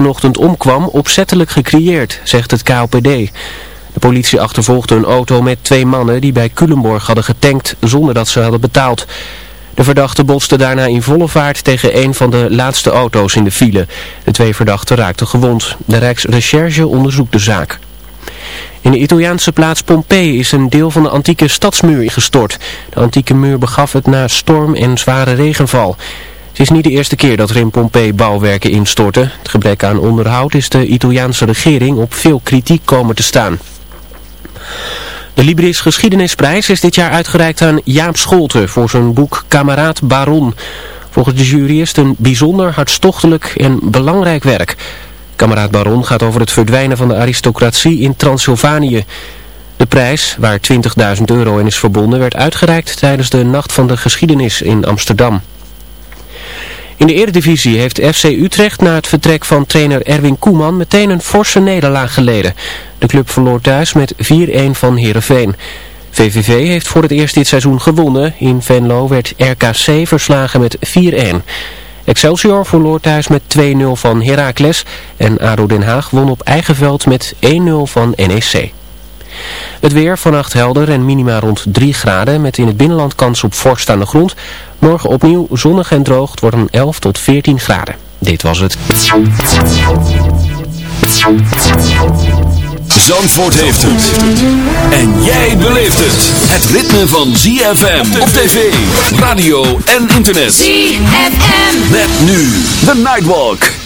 vanochtend omkwam opzettelijk gecreëerd, zegt het KOPD. De politie achtervolgde een auto met twee mannen die bij Culemborg hadden getankt zonder dat ze hadden betaald. De verdachte botste daarna in volle vaart tegen een van de laatste auto's in de file. De twee verdachten raakten gewond. De Rijksrecherche onderzoekt de zaak. In de Italiaanse plaats Pompeii is een deel van de antieke stadsmuur gestort. De antieke muur begaf het na storm en zware regenval. Het is niet de eerste keer dat er in Pompeii bouwwerken instorten. Het gebrek aan onderhoud is de Italiaanse regering op veel kritiek komen te staan. De Libris Geschiedenisprijs is dit jaar uitgereikt aan Jaap Scholten voor zijn boek Kameraad Baron. Volgens de jury is het een bijzonder hartstochtelijk en belangrijk werk. Kameraad Baron gaat over het verdwijnen van de aristocratie in Transylvanië. De prijs, waar 20.000 euro in is verbonden, werd uitgereikt tijdens de Nacht van de Geschiedenis in Amsterdam. In de Eredivisie heeft FC Utrecht na het vertrek van trainer Erwin Koeman meteen een forse nederlaag geleden. De club verloor thuis met 4-1 van Heerenveen. VVV heeft voor het eerst dit seizoen gewonnen. In Venlo werd RKC verslagen met 4-1. Excelsior verloor thuis met 2-0 van Heracles en ADO Den Haag won op eigen veld met 1-0 van NEC. Het weer vannacht helder en minima rond 3 graden met in het binnenland kans op vorst aan de grond. Morgen opnieuw zonnig en droog. Het wordt een 11 tot 14 graden. Dit was het. Zandvoort heeft het. En jij beleeft het. Het ritme van ZFM op tv, radio en internet. ZFM. Met nu The Nightwalk.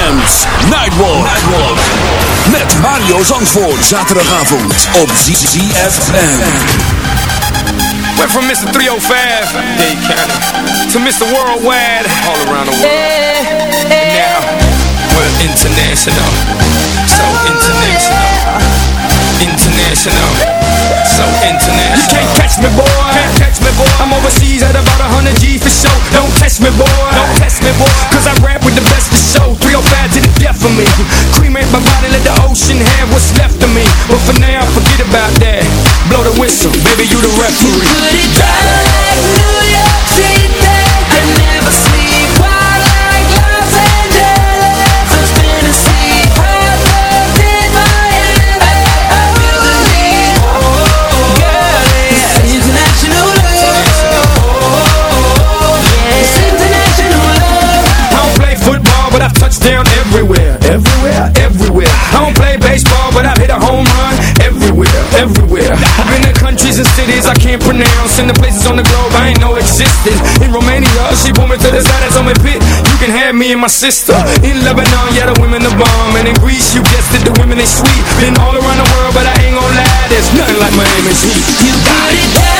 ZFM's Nightwalk. Nightwalk. Met Mario Zandvoort. Zaterdagavond op ZFM. Went from Mr. 305, Dade County, to Mr. Worldwide, all around the world. And now, we're international. So international. International. So international. You can't catch me, boy. Can't catch me, boy. I'm overseas at about 100 G for show. Don't test me, boy. Don't test me, boy. Cause I rap with the best for show. My body, let the ocean have what's left of me. But for now, forget about that. Blow the whistle, baby, you the referee. Put it down like New York City. I never sleep. Wild like Los Angeles. It's Tennessee. Hot love in Miami. I feel the. Girl, it's international love. It's international love. I don't play football, but I've touched down everywhere. Everywhere, everywhere. I don't play baseball, but I've hit a home run everywhere, everywhere. I've been to countries and cities I can't pronounce, and the places on the globe I ain't know existed. In Romania, she pulled me to the side and told me, Pit, you can have me and my sister. In Lebanon, yeah, the women the bomb, and in Greece, you guessed it, the women they sweet. Been all around the world, but I ain't gon' lie, there's nothing like Miami's heat. You got it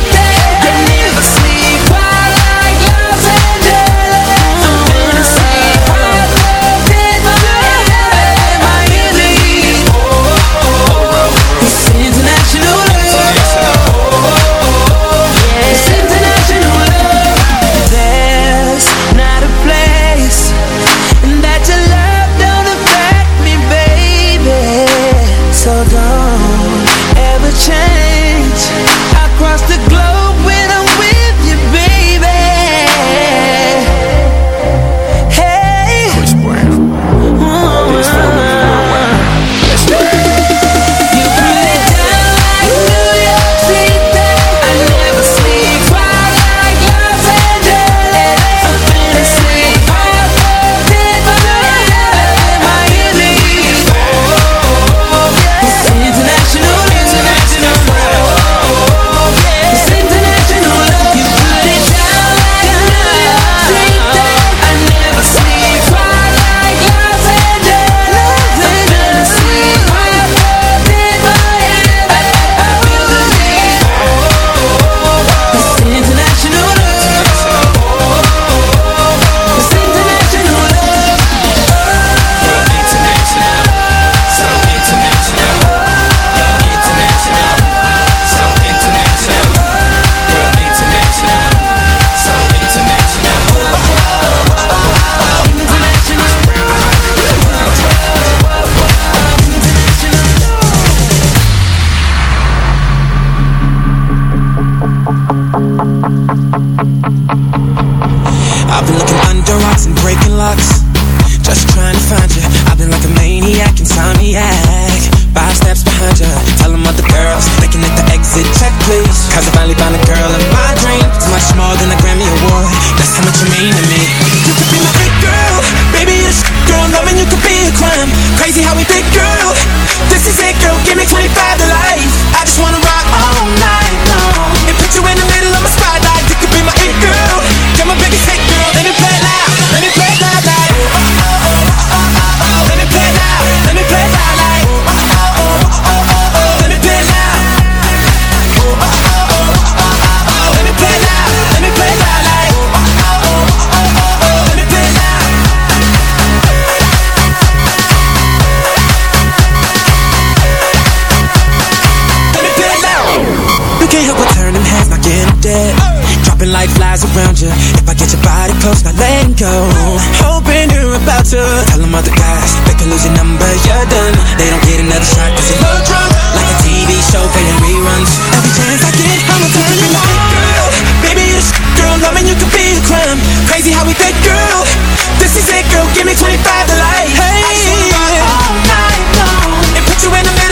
can't help but turn them hands, not getting dead. Dropping like flies around you. If I get your body close, not letting go. Hoping you're about to tell them other guys they can lose your number, you're done. They don't get another shot cause you're drunk. Like a TV show playing reruns. Every chance I get, I'ma turn you on. Girl, baby, you're the girl. Loving you could be a crime. Crazy how we fit, girl. This is it, girl. Give me 25 to life. Hey, I just wanna all night long and put you in the middle.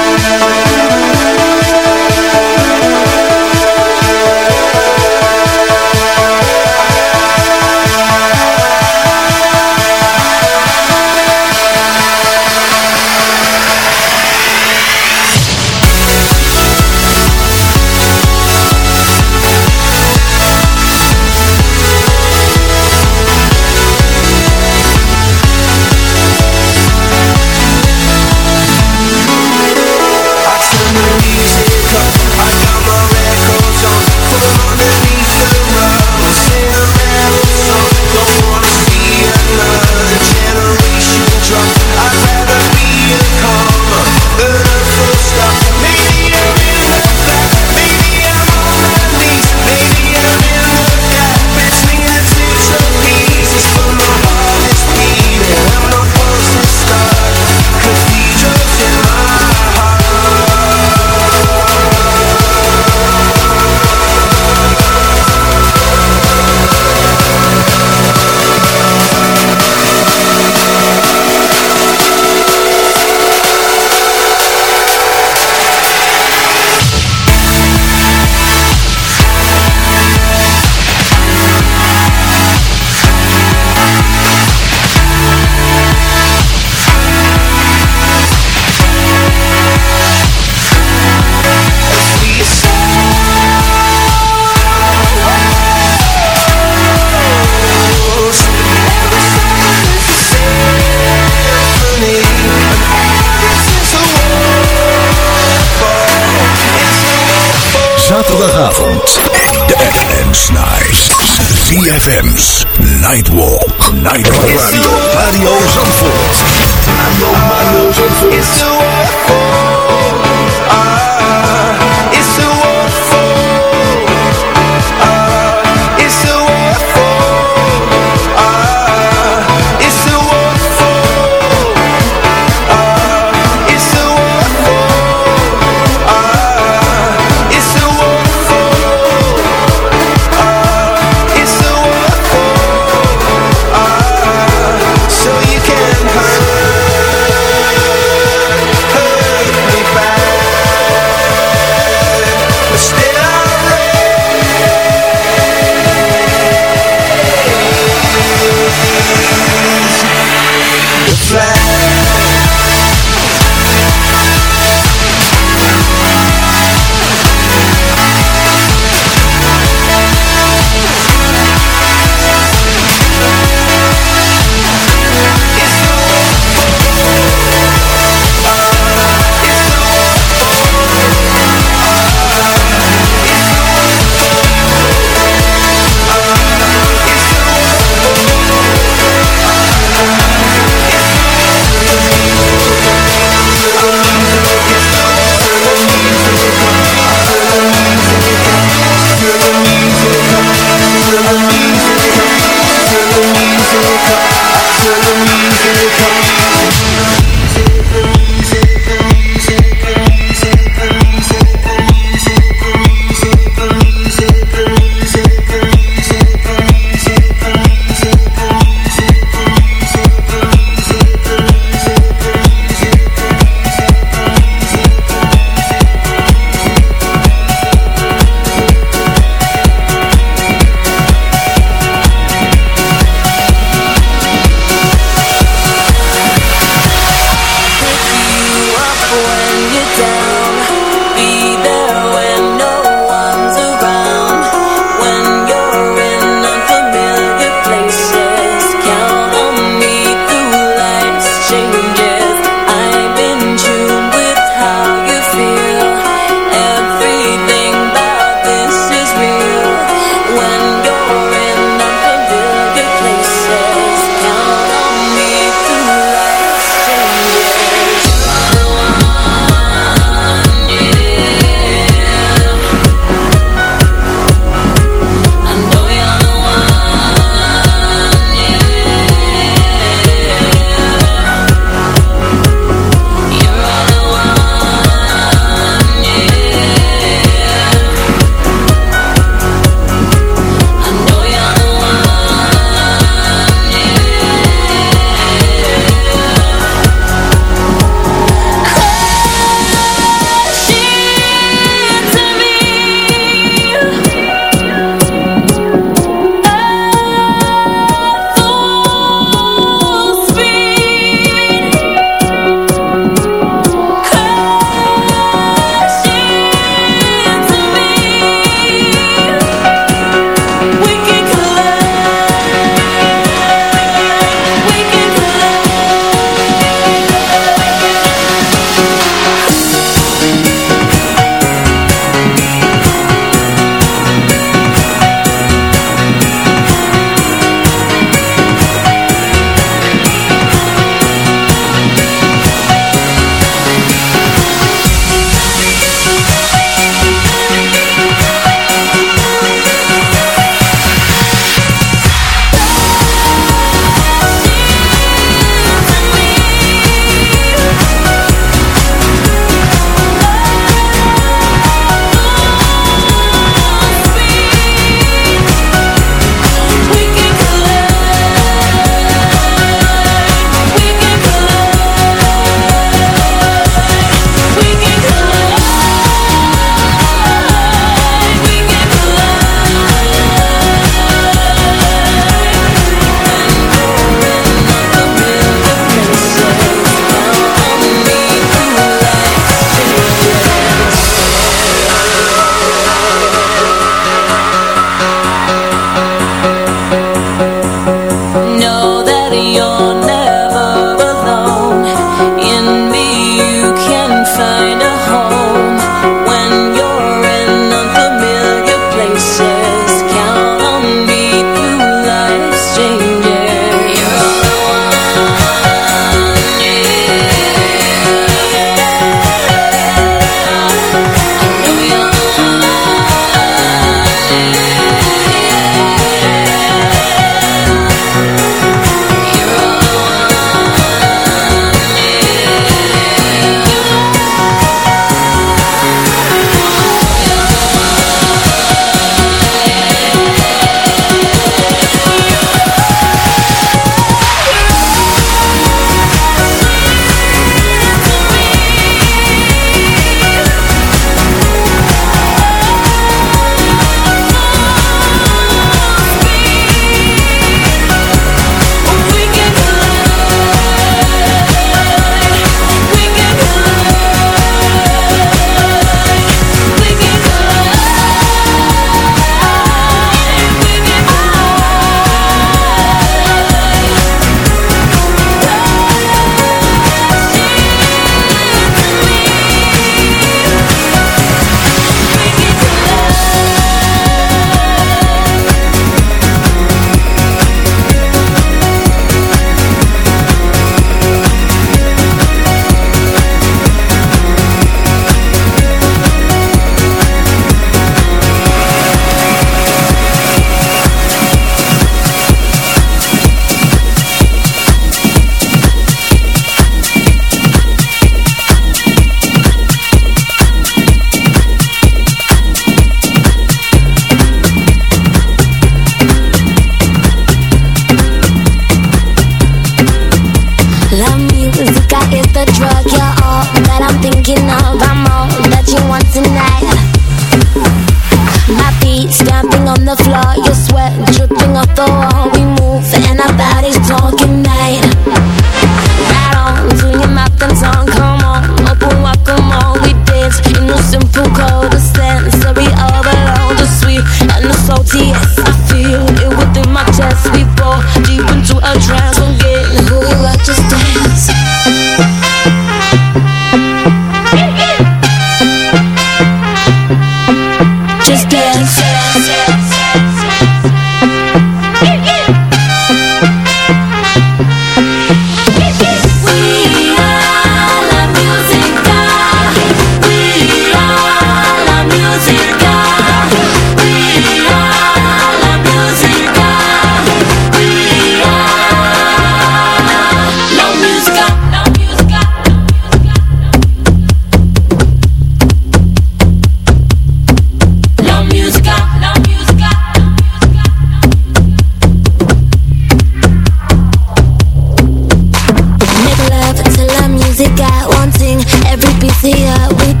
see that we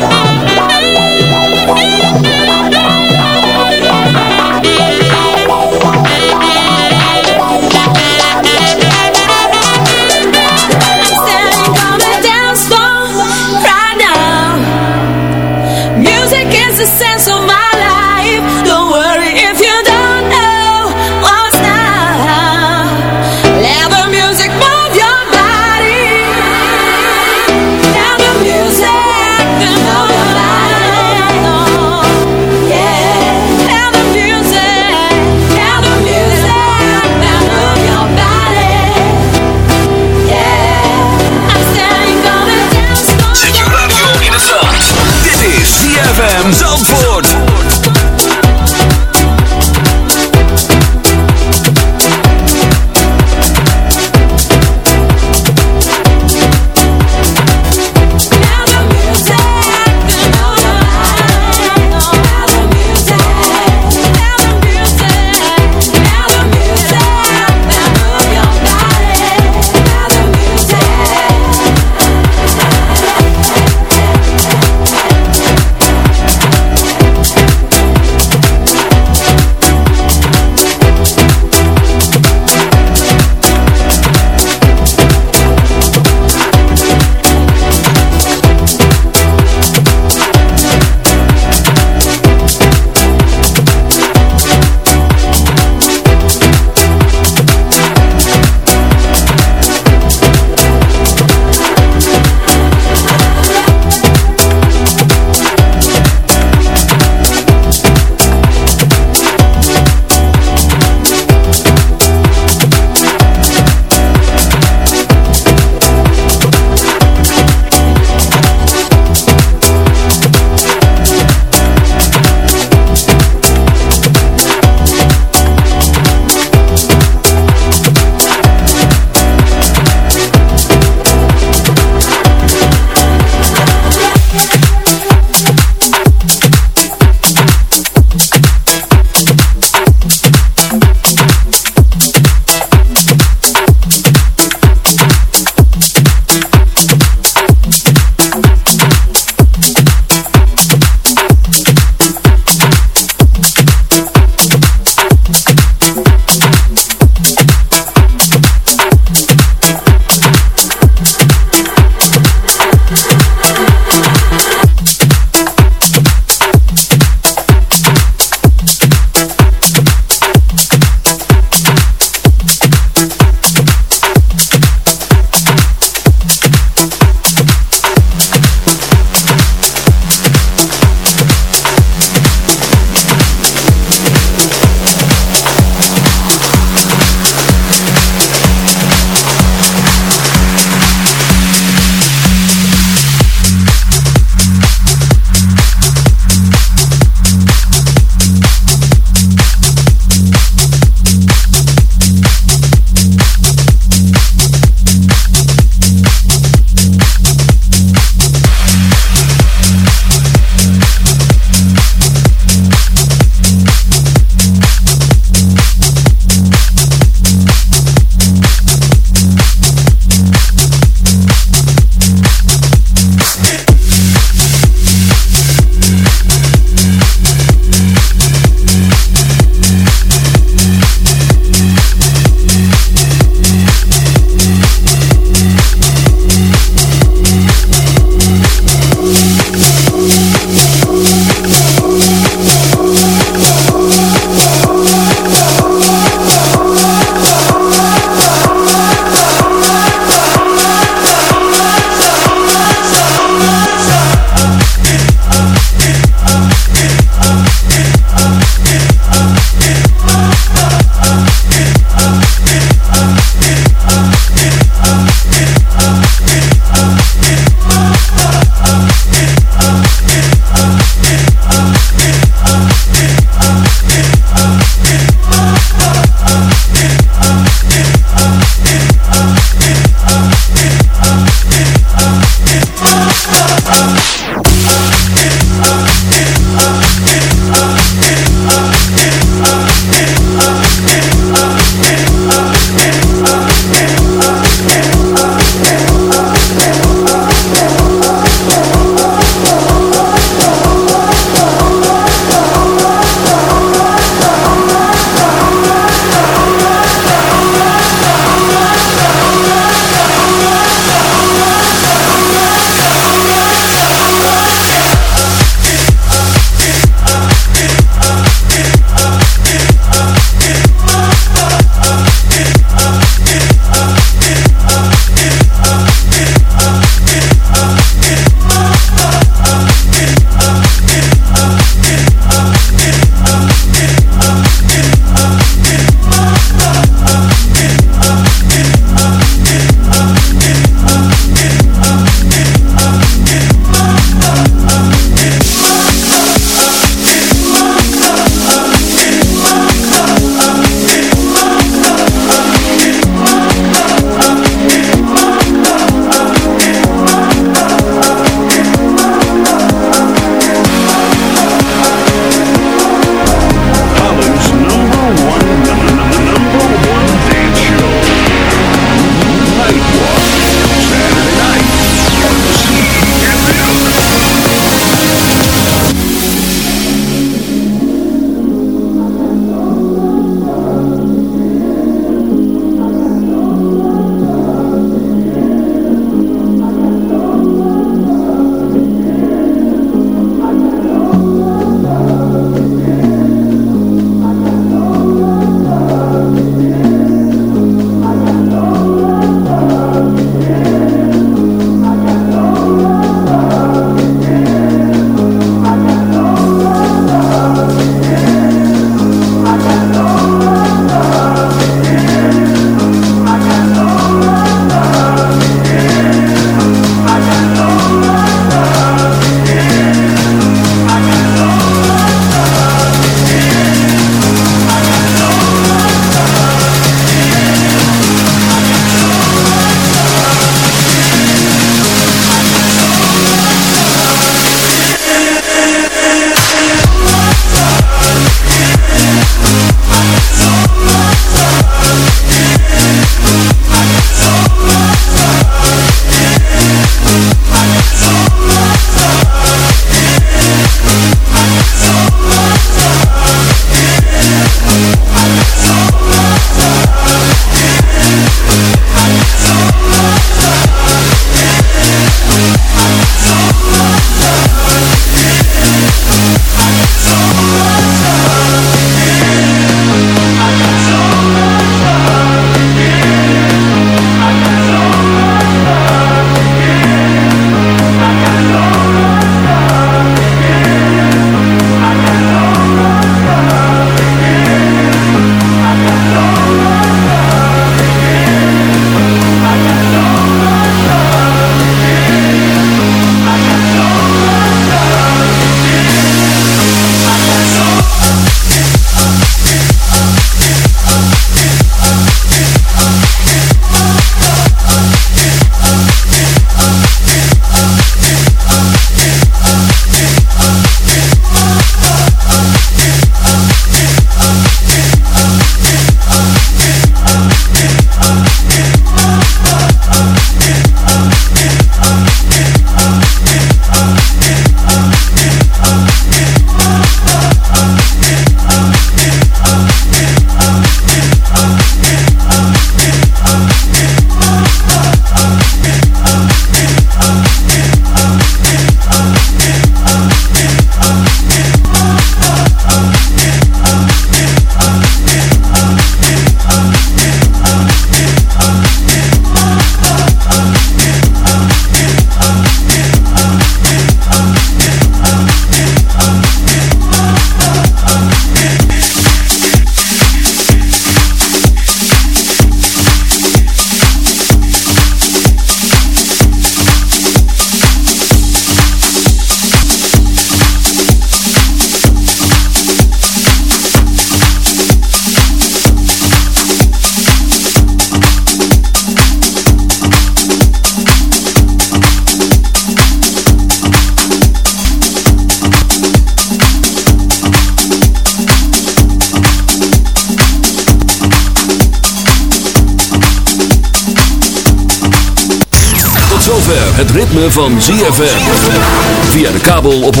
van ZFM. Via de kabel op 104.5.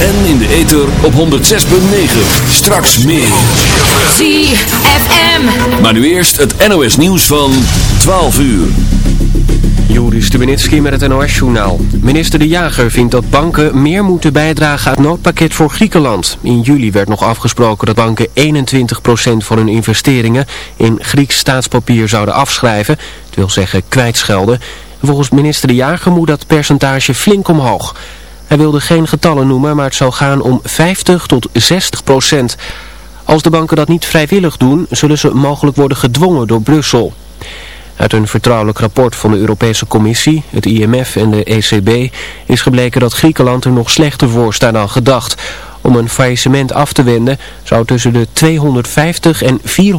En in de ether op 106.9. Straks meer. ZFM. Maar nu eerst het NOS nieuws van 12 uur. Juri Stubenitski met het NOS-journaal. Minister De Jager vindt dat banken meer moeten bijdragen aan het noodpakket voor Griekenland. In juli werd nog afgesproken dat banken 21% van hun investeringen in Grieks staatspapier zouden afschrijven. Het wil zeggen kwijtschelden. Volgens minister De Jager moet dat percentage flink omhoog. Hij wilde geen getallen noemen, maar het zou gaan om 50 tot 60 procent. Als de banken dat niet vrijwillig doen, zullen ze mogelijk worden gedwongen door Brussel. Uit een vertrouwelijk rapport van de Europese Commissie, het IMF en de ECB is gebleken dat Griekenland er nog slechter voor staat dan gedacht. Om een faillissement af te wenden zou tussen de 250 en 400